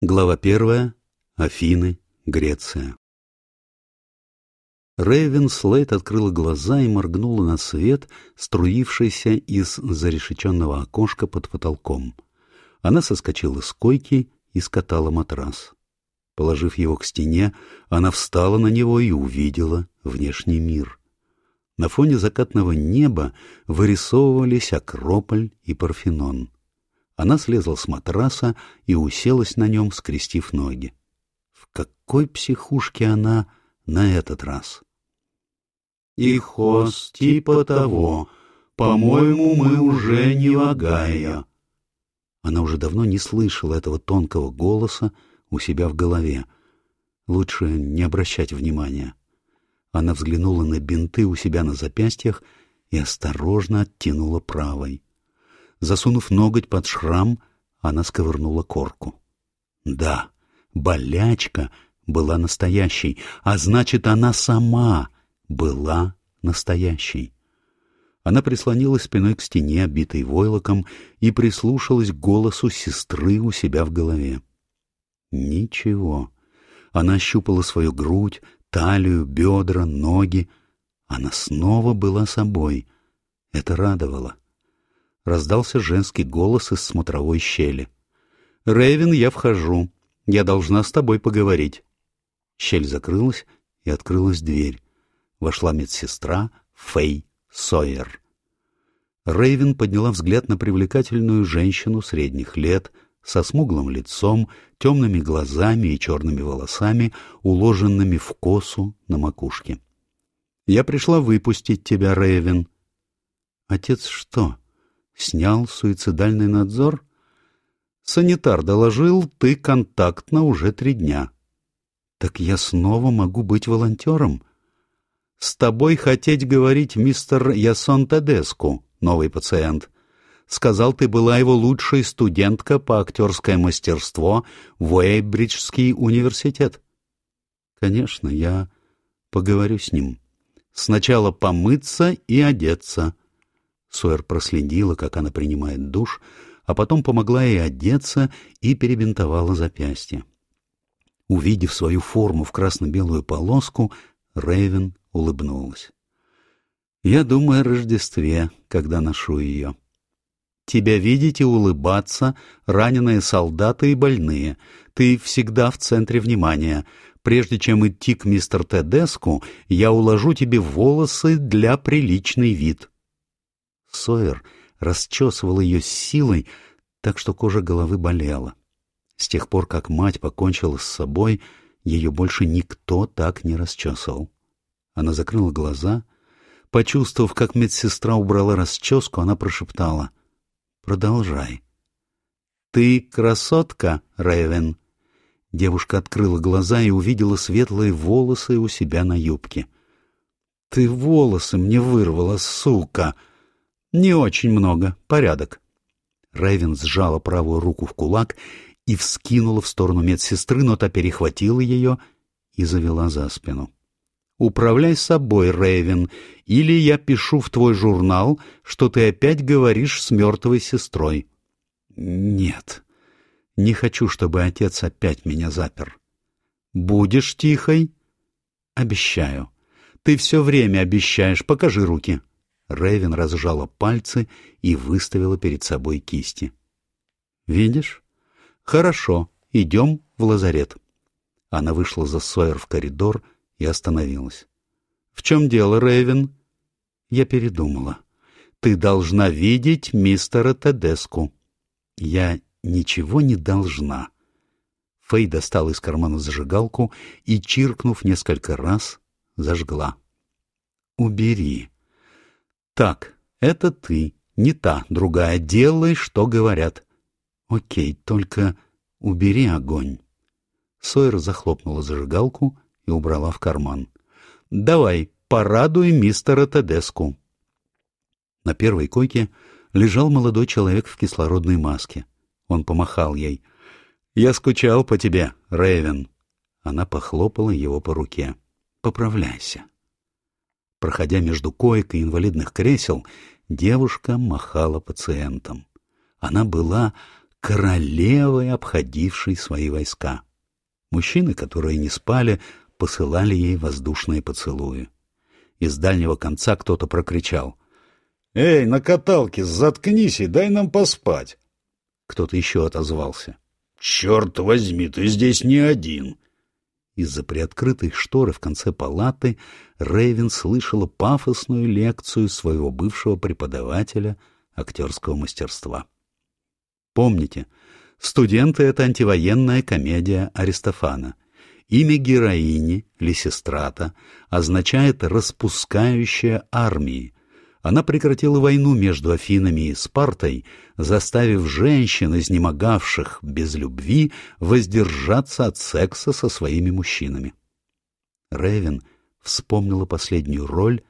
Глава первая. Афины, Греция. Рэйвен Слейт открыла глаза и моргнула на свет, струившийся из зарешеченного окошка под потолком. Она соскочила с койки и скатала матрас. Положив его к стене, она встала на него и увидела внешний мир. На фоне закатного неба вырисовывались Акрополь и Парфенон. Она слезла с матраса и уселась на нем, скрестив ноги. В какой психушке она на этот раз? «Ихос, типа того. По-моему, мы уже не вагая». Она уже давно не слышала этого тонкого голоса у себя в голове. Лучше не обращать внимания. Она взглянула на бинты у себя на запястьях и осторожно оттянула правой. Засунув ноготь под шрам, она сковырнула корку. Да, болячка была настоящей, а значит, она сама была настоящей. Она прислонилась спиной к стене, обитой войлоком, и прислушалась к голосу сестры у себя в голове. Ничего. Она ощупала свою грудь, талию, бедра, ноги. Она снова была собой. Это радовало раздался женский голос из смотровой щели. «Рэйвен, я вхожу. Я должна с тобой поговорить». Щель закрылась, и открылась дверь. Вошла медсестра Фэй Сойер. Рэйвен подняла взгляд на привлекательную женщину средних лет, со смуглым лицом, темными глазами и черными волосами, уложенными в косу на макушке. «Я пришла выпустить тебя, Рэйвен». «Отец что?» Снял суицидальный надзор? Санитар доложил, ты контактно уже три дня. Так я снова могу быть волонтером? С тобой хотеть говорить мистер Ясон Тедеску, новый пациент. Сказал, ты была его лучшей студентка по актерское мастерство в Уэйбриджский университет. Конечно, я поговорю с ним. Сначала помыться и одеться. Сойер проследила, как она принимает душ, а потом помогла ей одеться и перебинтовала запястье. Увидев свою форму в красно-белую полоску, Рэйвен улыбнулась. «Я думаю о Рождестве, когда ношу ее. Тебя видеть и улыбаться раненые солдаты и больные. Ты всегда в центре внимания. Прежде чем идти к мистер Тедеску, я уложу тебе волосы для приличный вид». Сойер расчесывал ее с силой, так что кожа головы болела. С тех пор, как мать покончила с собой, ее больше никто так не расчесывал. Она закрыла глаза. Почувствовав, как медсестра убрала расческу, она прошептала. «Продолжай». «Ты красотка, Рэйвен». Девушка открыла глаза и увидела светлые волосы у себя на юбке. «Ты волосы мне вырвала, сука!» «Не очень много. Порядок». Рэйвен сжала правую руку в кулак и вскинула в сторону медсестры, но та перехватила ее и завела за спину. «Управляй собой, Рэйвен, или я пишу в твой журнал, что ты опять говоришь с мертвой сестрой». «Нет, не хочу, чтобы отец опять меня запер». «Будешь тихой?» «Обещаю. Ты все время обещаешь. Покажи руки». Рэйвен разжала пальцы и выставила перед собой кисти. «Видишь? Хорошо, идем в лазарет». Она вышла за Сойер в коридор и остановилась. «В чем дело, Рэйвен?» Я передумала. «Ты должна видеть мистера Тедеску». «Я ничего не должна». Фэй достала из кармана зажигалку и, чиркнув несколько раз, зажгла. «Убери», так, это ты, не та, другая. Делай, что говорят. Окей, только убери огонь. Сойер захлопнула зажигалку и убрала в карман. Давай, порадуй мистера Тедеску. На первой койке лежал молодой человек в кислородной маске. Он помахал ей. «Я скучал по тебе, Рэйвен». Она похлопала его по руке. «Поправляйся». Проходя между коек и инвалидных кресел, девушка махала пациентам. Она была королевой, обходившей свои войска. Мужчины, которые не спали, посылали ей воздушные поцелуи. Из дальнего конца кто-то прокричал. «Эй, на каталке, заткнись и дай нам поспать!» Кто-то еще отозвался. «Черт возьми, ты здесь не один!» Из-за приоткрытой шторы в конце палаты Рейвен слышала пафосную лекцию своего бывшего преподавателя актерского мастерства. Помните, «Студенты» — это антивоенная комедия Аристофана. Имя героини, Лисистрата, означает «распускающая армии», она прекратила войну между Афинами и Спартой, заставив женщин, изнемогавших без любви, воздержаться от секса со своими мужчинами. Ревен вспомнила последнюю роль,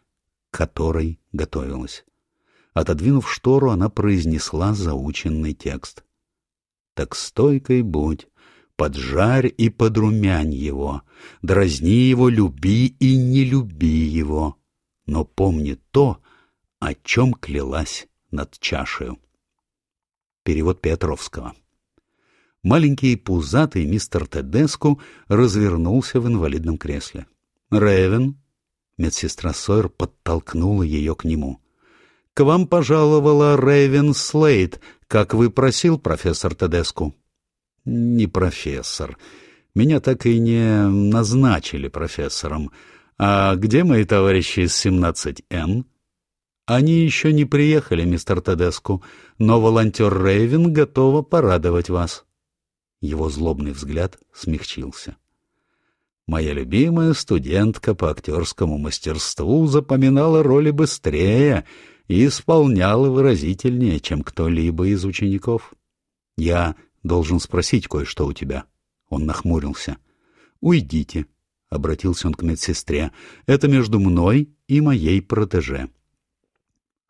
которой готовилась. Отодвинув штору, она произнесла заученный текст. «Так стойкой будь, поджарь и подрумянь его, дразни его, люби и не люби его, но помни то, о чем клялась над чашею. Перевод Петровского. Маленький пузатый мистер Тедеску развернулся в инвалидном кресле. «Рэвен?» Медсестра Сойер подтолкнула ее к нему. «К вам пожаловала Рэйвен Слейд, как вы просил, профессор Тедеску». «Не профессор. Меня так и не назначили профессором. А где мои товарищи из 17Н?» Они еще не приехали, мистер Тедеску, но волонтер Рейвен готова порадовать вас. Его злобный взгляд смягчился. Моя любимая студентка по актерскому мастерству запоминала роли быстрее и исполняла выразительнее, чем кто-либо из учеников. Я должен спросить кое-что у тебя. Он нахмурился. «Уйдите», — обратился он к медсестре. «Это между мной и моей протеже».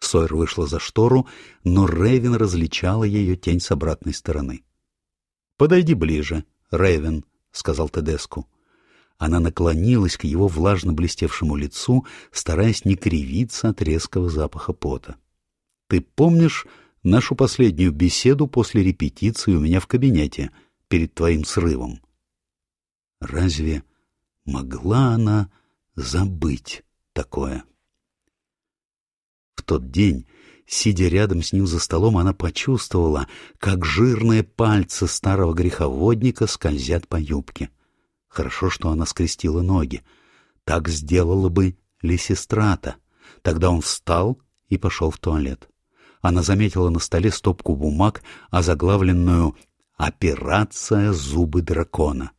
Сойер вышла за штору, но Рейвен различала ее тень с обратной стороны. «Подойди ближе, Рейвен», — сказал Тедеску. Она наклонилась к его влажно блестевшему лицу, стараясь не кривиться от резкого запаха пота. «Ты помнишь нашу последнюю беседу после репетиции у меня в кабинете, перед твоим срывом?» Разве могла она забыть такое? В тот день, сидя рядом с ним за столом, она почувствовала, как жирные пальцы старого греховодника скользят по юбке. Хорошо, что она скрестила ноги. Так сделала бы Лисистрата. Тогда он встал и пошел в туалет. Она заметила на столе стопку бумаг, озаглавленную «Операция зубы дракона».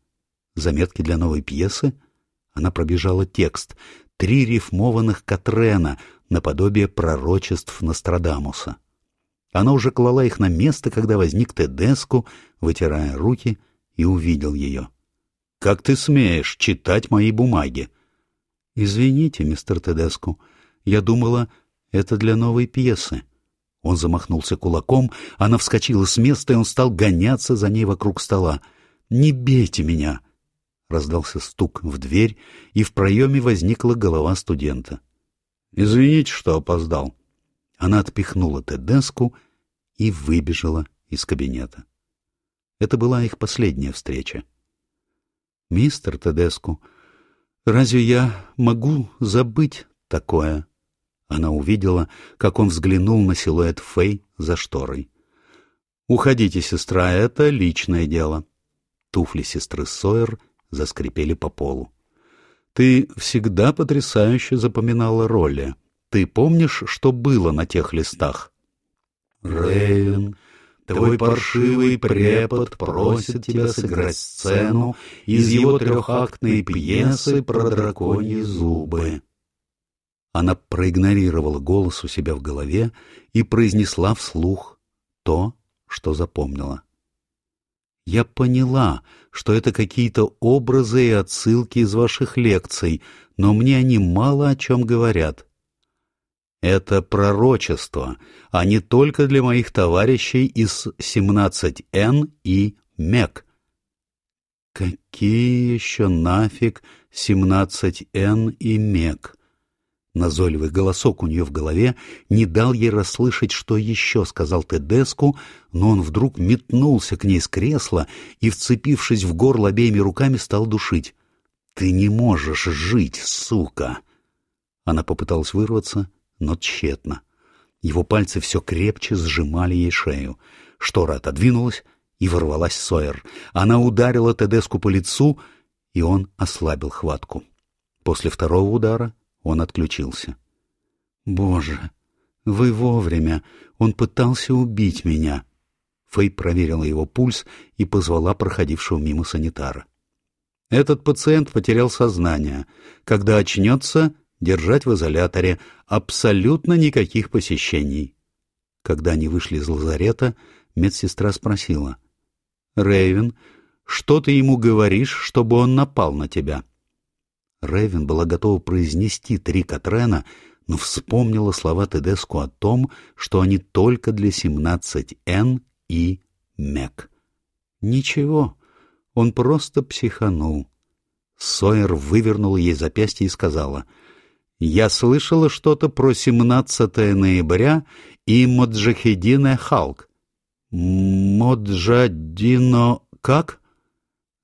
Заметки для новой пьесы? Она пробежала текст. Три рифмованных Катрена, наподобие пророчеств Нострадамуса. Она уже клала их на место, когда возник Тедеску, вытирая руки, и увидел ее. — Как ты смеешь читать мои бумаги? — Извините, мистер Тедеску, я думала, это для новой пьесы. Он замахнулся кулаком, она вскочила с места, и он стал гоняться за ней вокруг стола. «Не бейте меня!» Раздался стук в дверь, и в проеме возникла голова студента. Извините, что опоздал. Она отпихнула Тедеску и выбежала из кабинета. Это была их последняя встреча. «Мистер Тедеску, разве я могу забыть такое?» Она увидела, как он взглянул на силуэт Фэй за шторой. «Уходите, сестра, это личное дело». Туфли сестры Сойер заскрипели по полу. Ты всегда потрясающе запоминала роли. Ты помнишь, что было на тех листах? Рейвен, твой паршивый препод просит тебя сыграть сцену из его трехактной пьесы про драконьи зубы. Она проигнорировала голос у себя в голове и произнесла вслух то, что запомнила. Я поняла, что это какие-то образы и отсылки из ваших лекций, но мне они мало о чем говорят. Это пророчество, а не только для моих товарищей из 17Н и МЕК. Какие еще нафиг 17Н и МЕК? Назойливый голосок у нее в голове не дал ей расслышать, что еще сказал Тедеску, но он вдруг метнулся к ней с кресла и, вцепившись в горло обеими руками, стал душить. «Ты не можешь жить, сука!» Она попыталась вырваться, но тщетно. Его пальцы все крепче сжимали ей шею. Штора отодвинулась, и ворвалась Сойер. Она ударила Тедеску по лицу, и он ослабил хватку. После второго удара он отключился. «Боже, вы вовремя! Он пытался убить меня!» Фэй проверила его пульс и позвала проходившего мимо санитара. Этот пациент потерял сознание. Когда очнется, держать в изоляторе. Абсолютно никаких посещений. Когда они вышли из лазарета, медсестра спросила. «Рэйвен, что ты ему говоришь, чтобы он напал на тебя?» Рэйвен была готова произнести три Катрена, но вспомнила слова Тедеску о том, что они только для 17Н и МЕК. Ничего, он просто психанул. Сойер вывернул ей запястье и сказала, «Я слышала что-то про 17 ноября и Моджахедине Халк. Моджадино как?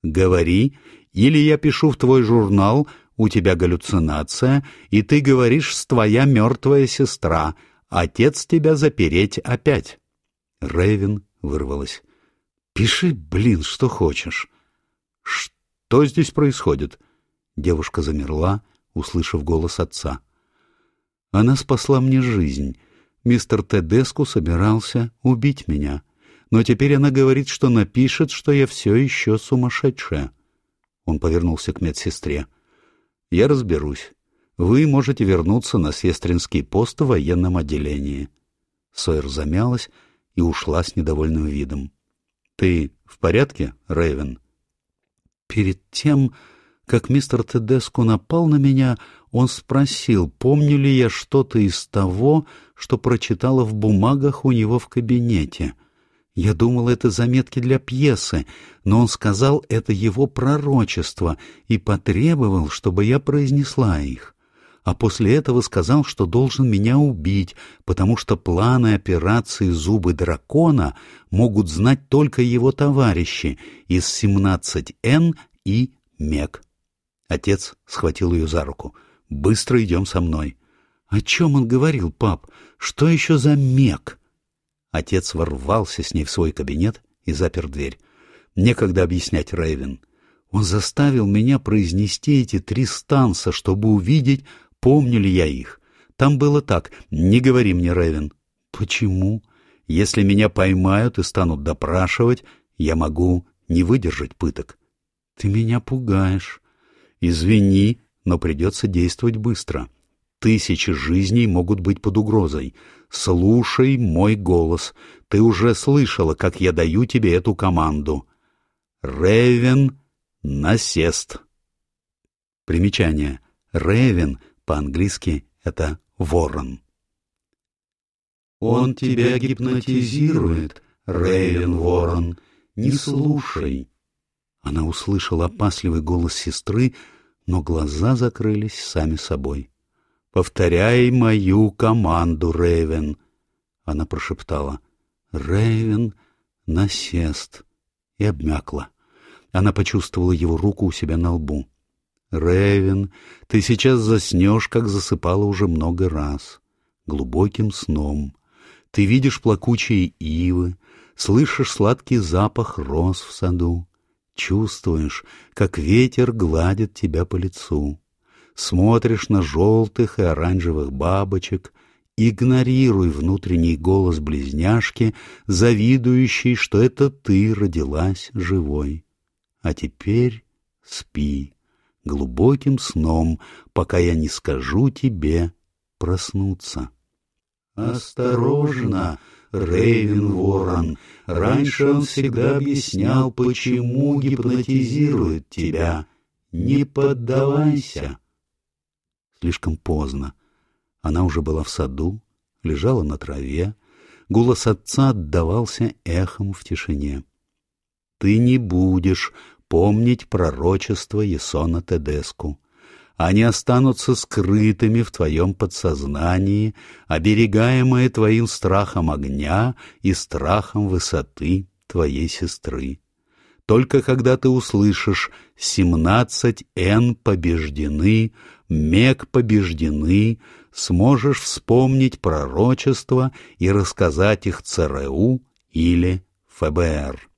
Говори, или я пишу в твой журнал, у тебя галлюцинация, и ты говоришь с твоя мертвая сестра, отец тебя запереть опять. Рэйвен вырвалась. Пиши, блин, что хочешь. Что здесь происходит? Девушка замерла, услышав голос отца. Она спасла мне жизнь. Мистер Тедеску собирался убить меня но теперь она говорит, что напишет, что я все еще сумасшедшая. Он повернулся к медсестре. «Я разберусь. Вы можете вернуться на сестринский пост в военном отделении». Сойер замялась и ушла с недовольным видом. «Ты в порядке, Рэйвен?» Перед тем, как мистер Тедеску напал на меня, он спросил, помню ли я что-то из того, что прочитала в бумагах у него в кабинете — я думал, это заметки для пьесы, но он сказал, это его пророчество и потребовал, чтобы я произнесла их. А после этого сказал, что должен меня убить, потому что планы операции «Зубы дракона» могут знать только его товарищи из 17Н и МЕК. Отец схватил ее за руку. «Быстро идем со мной». «О чем он говорил, пап? Что еще за МЕК?» Отец ворвался с ней в свой кабинет и запер дверь. Некогда объяснять Рэйвен. Он заставил меня произнести эти три станса, чтобы увидеть, помню ли я их. Там было так. Не говори мне, Рэйвен. Почему? Если меня поймают и станут допрашивать, я могу не выдержать пыток. Ты меня пугаешь. Извини, но придется действовать быстро. Тысячи жизней могут быть под угрозой. Слушай мой голос. Ты уже слышала, как я даю тебе эту команду. Ревен насест. Примечание. Ревен по-английски это ворон. Он тебя гипнотизирует, Ревен Ворон. Не слушай. Она услышала опасливый голос сестры, но глаза закрылись сами собой. «Повторяй мою команду, Рейвен!» Она прошептала. «Рейвен, насест!» и обмякла. Она почувствовала его руку у себя на лбу. «Рейвен, ты сейчас заснешь, как засыпала уже много раз, глубоким сном. Ты видишь плакучие ивы, слышишь сладкий запах роз в саду, чувствуешь, как ветер гладит тебя по лицу смотришь на желтых и оранжевых бабочек, игнорируй внутренний голос близняшки, завидующий, что это ты родилась живой. А теперь спи глубоким сном, пока я не скажу тебе проснуться. Осторожно, Рейвен Ворон, раньше он всегда объяснял, почему гипнотизирует тебя. Не поддавайся. Слишком поздно. Она уже была в саду, лежала на траве. Голос отца отдавался эхом в тишине. «Ты не будешь помнить пророчество Есона Тедеску. Они останутся скрытыми в твоем подсознании, оберегаемые твоим страхом огня и страхом высоты твоей сестры. Только когда ты услышишь «семнадцать Н побеждены», «Мег побеждены», сможешь вспомнить пророчества и рассказать их ЦРУ или ФБР.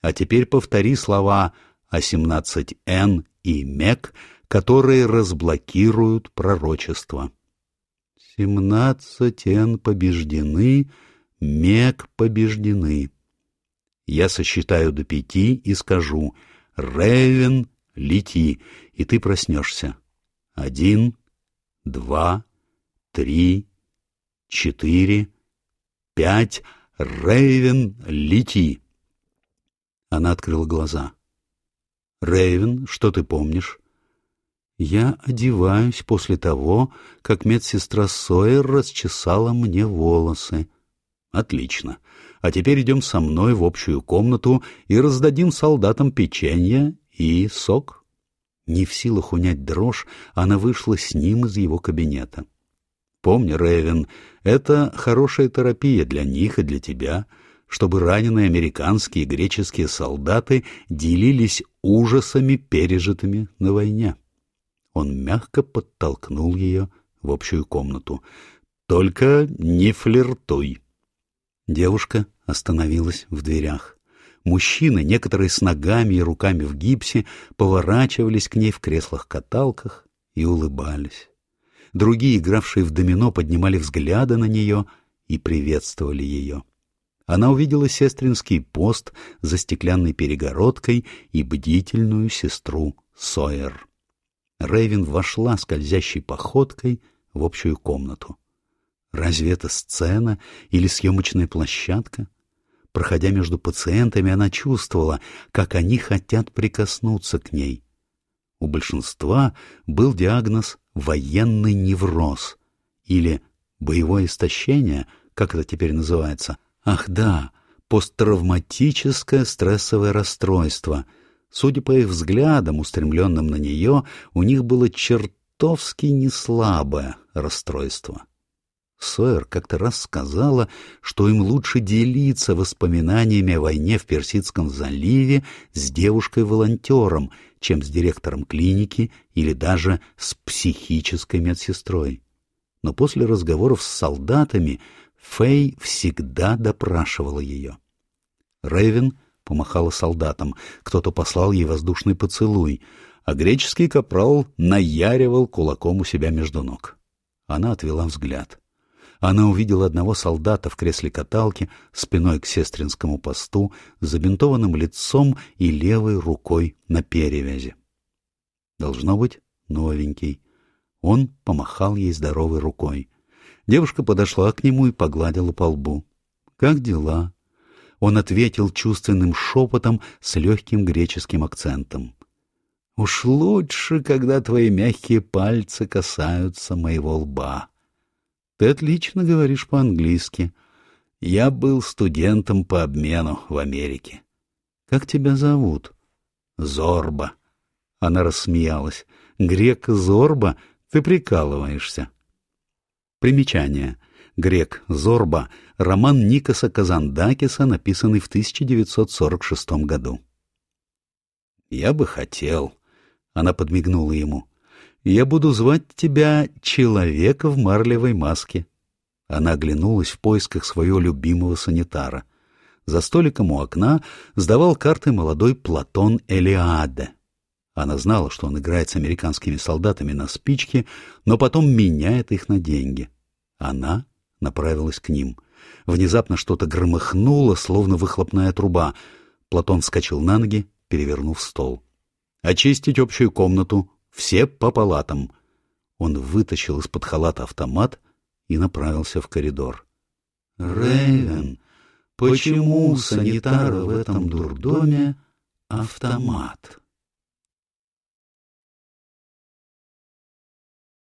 А теперь повтори слова о 17Н и МЕК, которые разблокируют пророчество. 17Н побеждены, МЕК побеждены. Я сосчитаю до пяти и скажу «Ревен, лети», и ты проснешься. Один, два, три, четыре, пять. Рейвен, лети. Она открыла глаза. Рейвен, что ты помнишь? Я одеваюсь после того, как медсестра Сойер расчесала мне волосы. Отлично. А теперь идем со мной в общую комнату и раздадим солдатам печенье и сок. Не в силах унять дрожь, она вышла с ним из его кабинета. Помни, Рэйвен, это хорошая терапия для них и для тебя, чтобы раненые американские и греческие солдаты делились ужасами, пережитыми на войне. Он мягко подтолкнул ее в общую комнату. «Только не флиртуй!» Девушка остановилась в дверях. Мужчины, некоторые с ногами и руками в гипсе, поворачивались к ней в креслах-каталках и улыбались. Другие, игравшие в домино, поднимали взгляды на нее и приветствовали ее. Она увидела сестринский пост за стеклянной перегородкой и бдительную сестру Сойер. Рейвен вошла скользящей походкой в общую комнату. Разве это сцена или съемочная площадка? Проходя между пациентами, она чувствовала, как они хотят прикоснуться к ней. У большинства был диагноз «военный невроз» или «боевое истощение», как это теперь называется. Ах да, посттравматическое стрессовое расстройство. Судя по их взглядам, устремленным на нее, у них было чертовски неслабое расстройство. Сойер как-то раз сказала, что им лучше делиться воспоминаниями о войне в Персидском заливе с девушкой-волонтером, чем с директором клиники или даже с психической медсестрой. Но после разговоров с солдатами Фэй всегда допрашивала ее. Рэйвен помахала солдатам, кто-то послал ей воздушный поцелуй, а греческий капрал наяривал кулаком у себя между ног. Она отвела взгляд. Она увидела одного солдата в кресле каталки, спиной к сестринскому посту, с забинтованным лицом и левой рукой на перевязи. Должно быть, новенький. Он помахал ей здоровой рукой. Девушка подошла к нему и погладила по лбу. «Как дела?» Он ответил чувственным шепотом с легким греческим акцентом. «Уж лучше, когда твои мягкие пальцы касаются моего лба». Ты отлично говоришь по-английски. Я был студентом по обмену в Америке. Как тебя зовут? Зорба. Она рассмеялась. Грек Зорба? Ты прикалываешься. Примечание. Грек Зорба — роман Никоса Казандакиса, написанный в 1946 году. «Я бы хотел», — она подмигнула ему, я буду звать тебя Человек в марлевой маске». Она оглянулась в поисках своего любимого санитара. За столиком у окна сдавал карты молодой Платон Элиаде. Она знала, что он играет с американскими солдатами на спичке, но потом меняет их на деньги. Она направилась к ним. Внезапно что-то громыхнуло, словно выхлопная труба. Платон вскочил на ноги, перевернув стол. «Очистить общую комнату», все по палатам. Он вытащил из-под халата автомат и направился в коридор. Рейвен, почему у санитара в этом дурдоме автомат?